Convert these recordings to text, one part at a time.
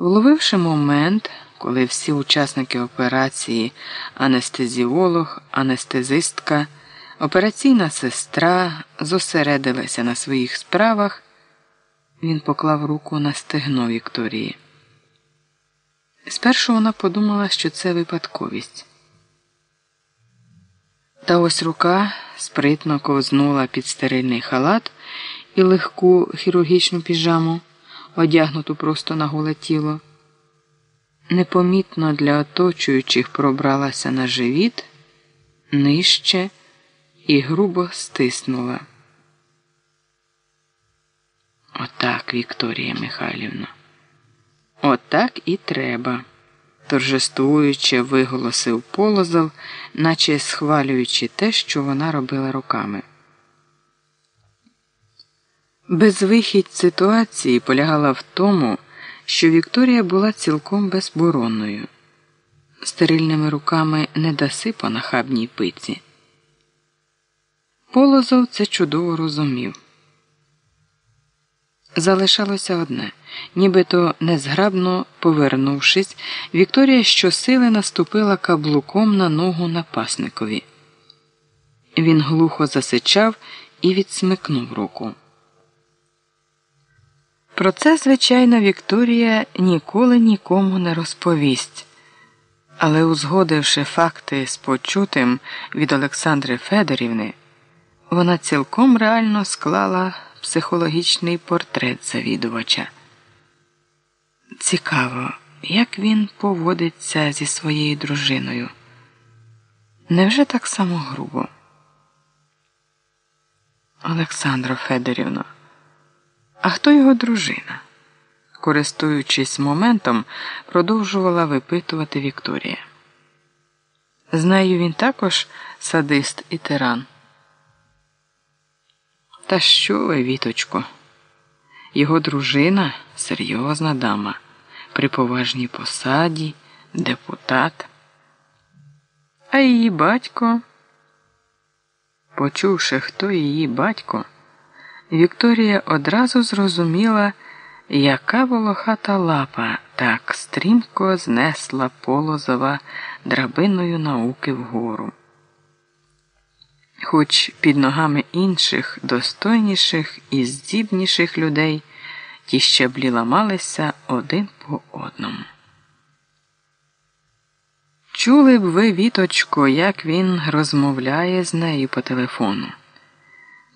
Вловивши момент, коли всі учасники операції, анестезіолог, анестезистка, операційна сестра зосередилися на своїх справах, він поклав руку на стегно Вікторії. Спершу вона подумала, що це випадковість. Та ось рука спритно ковзнула під стерильний халат і легку хірургічну піжаму, одягнуту просто на голе тіло. Непомітно для оточуючих пробралася на живіт, нижче і грубо стиснула. Отак, Вікторія Михайлівна. Отак і треба, торжествуючи, виголосив полозов, наче схвалюючи те, що вона робила руками. Безвихідь ситуації полягала в тому, що Вікторія була цілком безборонною, стерильними руками не даси по нахабній пиці. Полозов це чудово розумів. Залишалося одне, нібито незграбно повернувшись, Вікторія щосили наступила каблуком на ногу напасникові. Він глухо засичав і відсмикнув руку. Про це, звичайно, Вікторія ніколи нікому не розповість, але, узгодивши факти з почутим від Олександри Федорівни, вона цілком реально склала психологічний портрет завідувача. Цікаво, як він поводиться зі своєю дружиною. Невже так само грубо? Олександро Федорівно, а хто його дружина? Користуючись моментом, продовжувала випитувати Вікторія. З нею він також садист і тиран. Та що ви, віточко? Його дружина серйозна дама, при поважній посаді, депутат. А її батько, почувши, хто її батько, Вікторія одразу зрозуміла, яка волохата лапа так стрімко знесла полозова драбиною науки вгору хоч під ногами інших, достойніших і здібніших людей ті щаблі ламалися один по одному. Чули б ви, віточко, як він розмовляє з нею по телефону.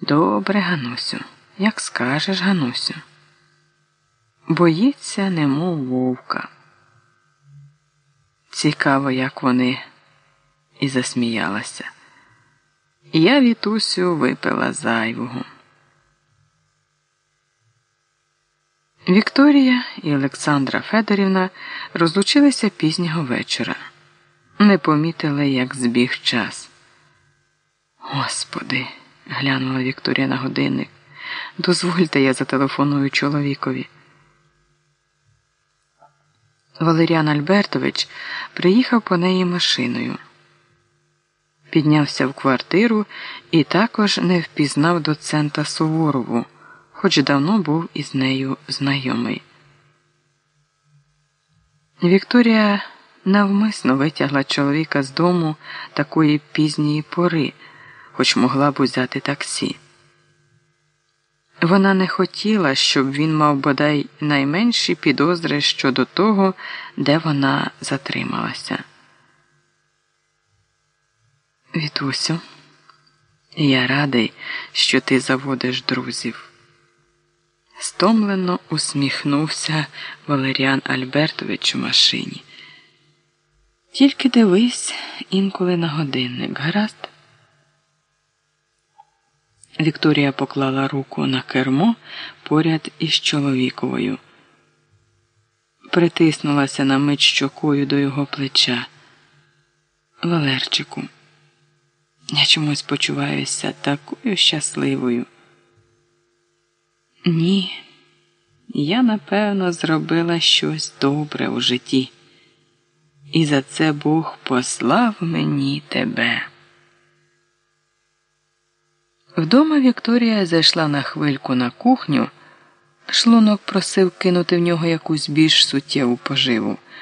Добре, Ганусю, як скажеш, Ганусю. Боїться, немов вовка. Цікаво, як вони і засміялася. Я Вітусю випила зайвого. Вікторія і Олександра Федорівна розлучилися пізнього вечора. Не помітили, як збіг час. Господи, глянула Вікторія на годинник. Дозвольте, я зателефоную чоловікові. Валеріан Альбертович приїхав по неї машиною піднявся в квартиру і також не впізнав доцента Суворову, хоч давно був із нею знайомий. Вікторія навмисно витягла чоловіка з дому такої пізньої пори, хоч могла б узяти таксі. Вона не хотіла, щоб він мав бодай найменші підозри щодо того, де вона затрималася. Вітусю, я радий, що ти заводиш друзів. Стомлено усміхнувся Валеріан Альбертович у машині. Тільки дивись інколи на годинник, гаразд. Вікторія поклала руку на кермо поряд із чоловіковою, притиснулася на мить щокою до його плеча. Валерчику. Я чомусь почуваюся такою щасливою. Ні, я напевно зробила щось добре у житті, і за це Бог послав мені тебе. Вдома Вікторія зайшла на хвильку на кухню, Шлунок просив кинути в нього якусь більш суттєву поживу.